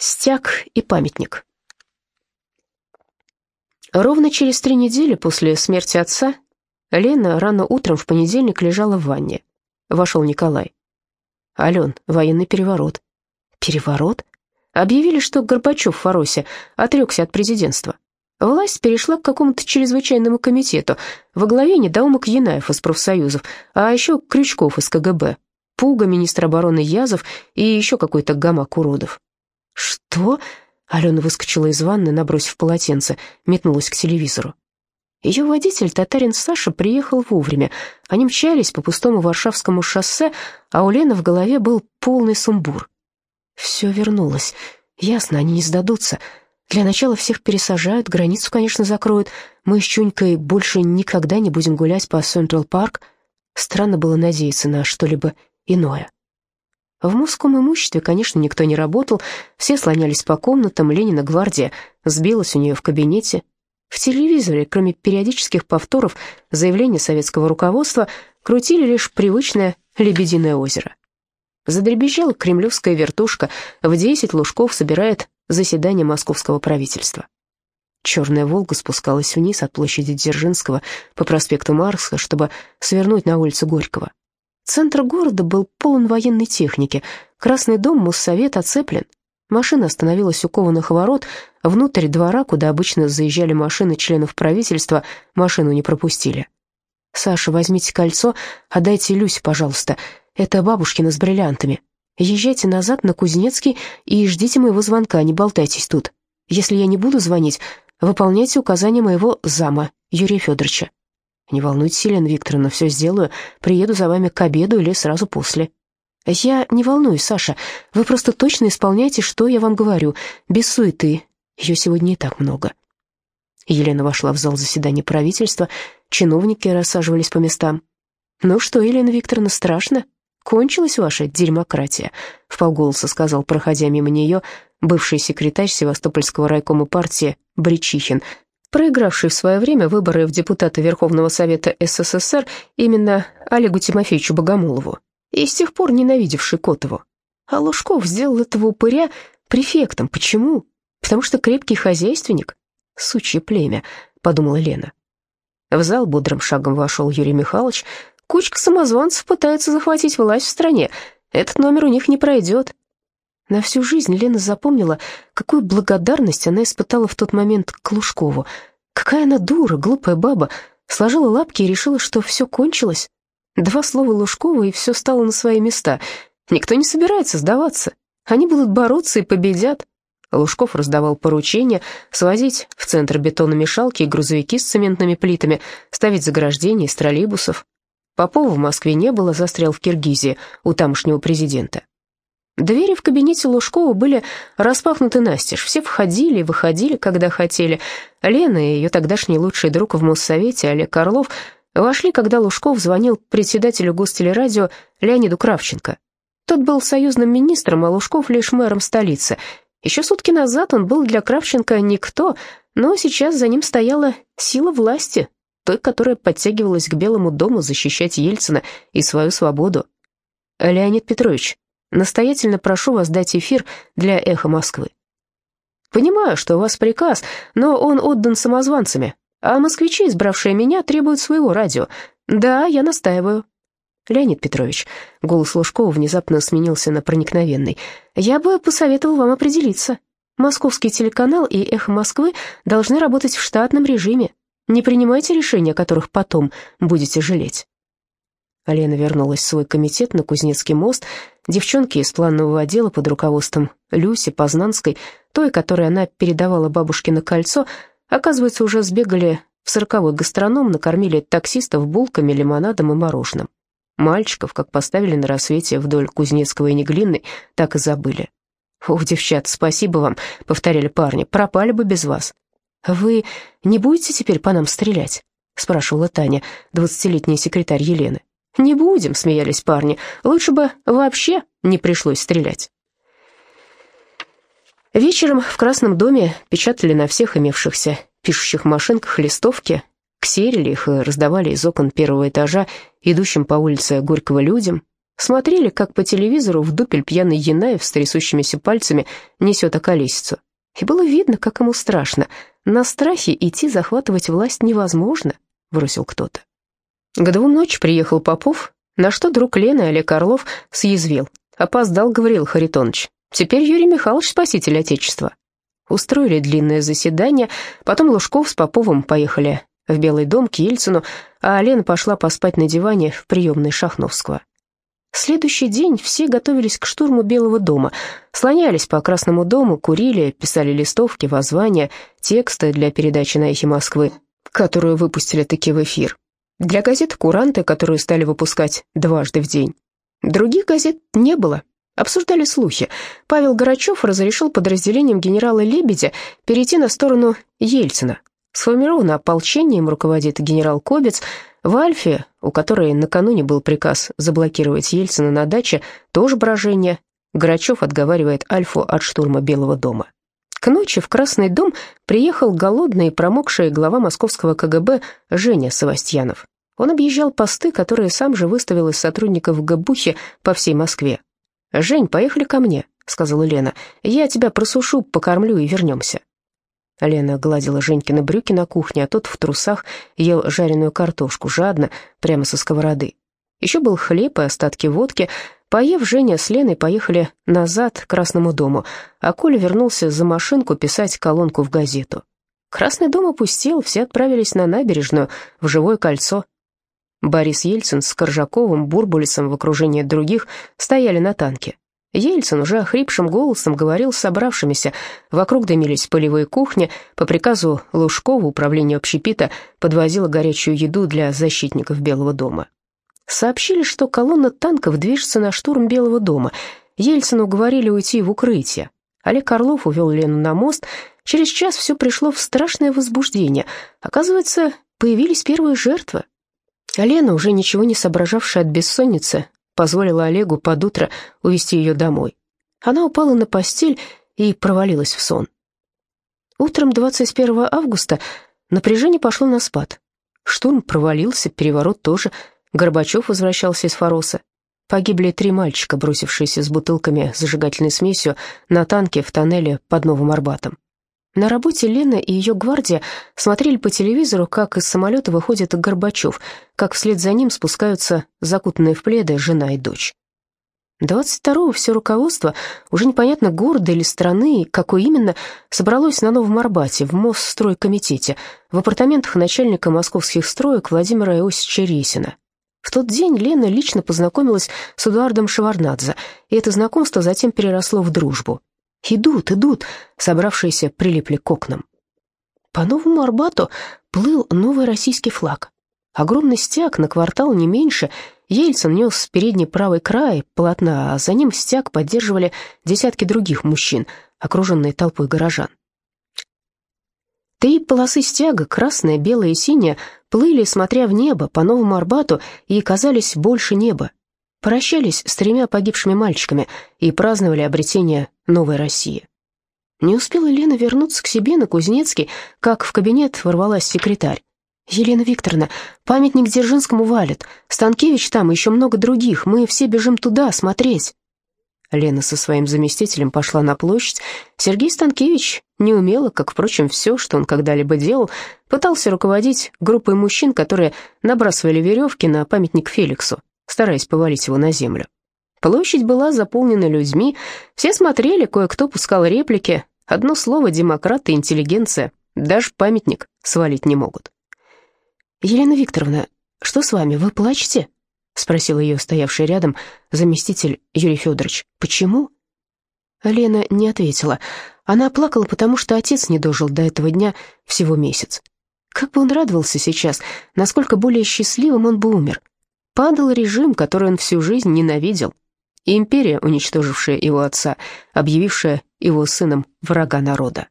Стяг и памятник. Ровно через три недели после смерти отца Лена рано утром в понедельник лежала в ванне. Вошел Николай. «Ален, военный переворот». «Переворот?» Объявили, что Горбачев в Фаросе отрекся от президентства. Власть перешла к какому-то чрезвычайному комитету. Во главе недоумок Янаев из профсоюзов, а еще Крючков из КГБ, Пуга, министр обороны Язов и еще какой-то гамак уродов. «Что?» Алена выскочила из ванны, набросив полотенце, метнулась к телевизору. Ее водитель, татарин Саша, приехал вовремя. Они мчались по пустому Варшавскому шоссе, а у Лены в голове был полный сумбур. Все вернулось. Ясно, они не сдадутся. Для начала всех пересажают, границу, конечно, закроют. Мы с Чунькой больше никогда не будем гулять по Централ Парк. Странно было надеяться на что-либо иное. В мужском имуществе, конечно, никто не работал, все слонялись по комнатам, Ленина гвардия сбилась у нее в кабинете. В телевизоре, кроме периодических повторов заявления советского руководства, крутили лишь привычное «Лебединое озеро». Задребезжала кремлевская вертушка, в десять лужков собирает заседание московского правительства. Черная «Волга» спускалась вниз от площади Дзержинского по проспекту Маркса, чтобы свернуть на улицу Горького. Центр города был полон военной техники. Красный дом Моссовет оцеплен. Машина остановилась у кованых ворот. Внутрь двора, куда обычно заезжали машины членов правительства, машину не пропустили. «Саша, возьмите кольцо, отдайте Люсе, пожалуйста. Это бабушкина с бриллиантами. Езжайте назад на Кузнецкий и ждите моего звонка, не болтайтесь тут. Если я не буду звонить, выполняйте указания моего зама, Юрия Федоровича. «Не волнуйтесь, Елена Викторовна, все сделаю. Приеду за вами к обеду или сразу после». «Я не волнуюсь, Саша. Вы просто точно исполняйте, что я вам говорю, без суеты. Ее сегодня и так много». Елена вошла в зал заседания правительства. Чиновники рассаживались по местам. «Ну что, Елена Викторовна, страшно? Кончилась ваша дерьмократия», — вполголоса сказал, проходя мимо нее, бывший секретарь Севастопольского райкома партии Бричихин, проигравший в свое время выборы в депутаты Верховного Совета СССР именно Олегу Тимофеевичу Богомолову и с тех пор ненавидевший Котову. А Лужков сделал этого упыря префектом. Почему? Потому что крепкий хозяйственник? Сучье племя, подумала Лена. В зал бодрым шагом вошел Юрий Михайлович. Кучка самозванцев пытается захватить власть в стране. Этот номер у них не пройдет. На всю жизнь Лена запомнила, какую благодарность она испытала в тот момент к Лужкову. Какая она дура, глупая баба, сложила лапки и решила, что все кончилось. Два слова Лужкова, и все стало на свои места. Никто не собирается сдаваться. Они будут бороться и победят. Лужков раздавал поручения свозить в центр бетономешалки и грузовики с цементными плитами, ставить заграждения из троллейбусов. Попова в Москве не было, застрял в Киргизии у тамошнего президента. Двери в кабинете Лужкова были распахнуты настежь. Все входили и выходили, когда хотели. Лена и ее тогдашний лучший друг в Моссовете Олег Орлов вошли, когда Лужков звонил председателю гостелерадио Леониду Кравченко. Тот был союзным министром, а Лужков лишь мэром столицы. Еще сутки назад он был для Кравченко никто, но сейчас за ним стояла сила власти, той, которая подтягивалась к Белому дому защищать Ельцина и свою свободу. «Леонид Петрович», Настоятельно прошу вас дать эфир для «Эхо Москвы». Понимаю, что у вас приказ, но он отдан самозванцами, а москвичи, избравшие меня, требуют своего радио. Да, я настаиваю. Леонид Петрович, голос Лужкова внезапно сменился на проникновенный. Я бы посоветовал вам определиться. Московский телеканал и «Эхо Москвы» должны работать в штатном режиме. Не принимайте решения, которых потом будете жалеть. Лена вернулась в свой комитет на Кузнецкий мост. Девчонки из планового отдела под руководством Люси Познанской, той, которой она передавала бабушкино кольцо, оказывается, уже сбегали в сороковой гастроном, накормили таксистов булками, лимонадом и мороженым. Мальчиков, как поставили на рассвете вдоль Кузнецкого и Неглинной, так и забыли. «О, девчат, спасибо вам», — повторяли парни, — «пропали бы без вас». «Вы не будете теперь по нам стрелять?» — спрашивала Таня, двадцатилетняя секретарь Елены. «Не будем», — смеялись парни. «Лучше бы вообще не пришлось стрелять». Вечером в Красном доме печатали на всех имевшихся пишущих машинках листовки, ксерили их и раздавали из окон первого этажа идущим по улице Горького людям. Смотрели, как по телевизору в дупель пьяный Янаев с трясущимися пальцами несет околесицу. И было видно, как ему страшно. На страхе идти захватывать власть невозможно, бросил кто-то. К двум ночи приехал Попов, на что друг Лены Олег Орлов съязвил. Опоздал, говорил Харитоныч. Теперь Юрий Михайлович спаситель Отечества. Устроили длинное заседание, потом Лужков с Поповым поехали в Белый дом к Ельцину, а Лена пошла поспать на диване в приемной Шахновского. Следующий день все готовились к штурму Белого дома, слонялись по Красному дому, курили, писали листовки, воззвания, тексты для передачи на эхе Москвы, которую выпустили таки в эфир. Для газет «Куранты», которую стали выпускать дважды в день. Других газет не было. Обсуждали слухи. Павел Горачев разрешил подразделениям генерала Лебедя перейти на сторону Ельцина. Сформировано ополчение, им руководит генерал Кобец. В Альфе, у которой накануне был приказ заблокировать Ельцина на даче, тоже брожение. Горачев отговаривает Альфу от штурма Белого дома. К ночи в Красный дом приехал голодный и промокший глава московского КГБ Женя Савастьянов. Он объезжал посты, которые сам же выставил из сотрудников ГБУХи по всей Москве. «Жень, поехали ко мне», — сказала Лена. «Я тебя просушу, покормлю и вернемся». Лена гладила Женькины брюки на кухне, а тот в трусах ел жареную картошку, жадно, прямо со сковороды. Еще был хлеб и остатки водки. Поев, Женя с Леной поехали назад к Красному дому, а Коля вернулся за машинку писать колонку в газету. Красный дом опустел, все отправились на набережную, в Живое кольцо. Борис Ельцин с Коржаковым, Бурбулисом в окружении других стояли на танке. Ельцин уже охрипшим голосом говорил с собравшимися. Вокруг дымились полевые кухни. По приказу Лужкова управление общепита подвозило горячую еду для защитников Белого дома. Сообщили, что колонна танков движется на штурм Белого дома. Ельцину говорили уйти в укрытие. Олег Орлов увел Лену на мост. Через час все пришло в страшное возбуждение. Оказывается, появились первые жертвы. Лена, уже ничего не соображавшая от бессонницы, позволила Олегу под утро увезти ее домой. Она упала на постель и провалилась в сон. Утром 21 августа напряжение пошло на спад. Штурм провалился, переворот тоже. Горбачев возвращался из Фороса. Погибли три мальчика, бросившиеся с бутылками зажигательной смесью на танке в тоннеле под Новым Арбатом. На работе Лена и ее гвардия смотрели по телевизору, как из самолета выходит Горбачев, как вслед за ним спускаются закутанные в пледы жена и дочь. 22-го все руководство, уже непонятно города или страны, какой именно, собралось на Новом Арбате, в Мосстройкомитете, в апартаментах начальника московских строек Владимира Иосифовича Ресина. В тот день Лена лично познакомилась с Эдуардом Шеварнадзе, и это знакомство затем переросло в дружбу. «Идут, идут!» Собравшиеся прилипли к окнам. По Новому Арбату плыл новый российский флаг. Огромный стяг на квартал не меньше. Ельцин нес передний правый край полотна, а за ним стяг поддерживали десятки других мужчин, окруженные толпой горожан. Три полосы стяга, красная, белая и синяя, плыли, смотря в небо, по Новому Арбату и казались больше неба. Прощались с тремя погибшими мальчиками и праздновали обретение новой России. Не успела Лена вернуться к себе на Кузнецкий, как в кабинет ворвалась секретарь. «Елена Викторовна, памятник Дзержинскому валит. Станкевич там, еще много других. Мы все бежим туда смотреть». Лена со своим заместителем пошла на площадь. Сергей Станкевич неумело, как, впрочем, все, что он когда-либо делал, пытался руководить группой мужчин, которые набрасывали веревки на памятник Феликсу, стараясь повалить его на землю. Площадь была заполнена людьми, все смотрели, кое-кто пускал реплики. Одно слово «демократы» интеллигенция, даже памятник свалить не могут. «Елена Викторовна, что с вами, вы плачете?» — спросил ее стоявший рядом заместитель Юрий Федорович. «Почему?» Лена не ответила. Она плакала, потому что отец не дожил до этого дня всего месяц. Как бы он радовался сейчас, насколько более счастливым он бы умер. Падал режим, который он всю жизнь ненавидел, империя, уничтожившая его отца, объявившая его сыном врага народа.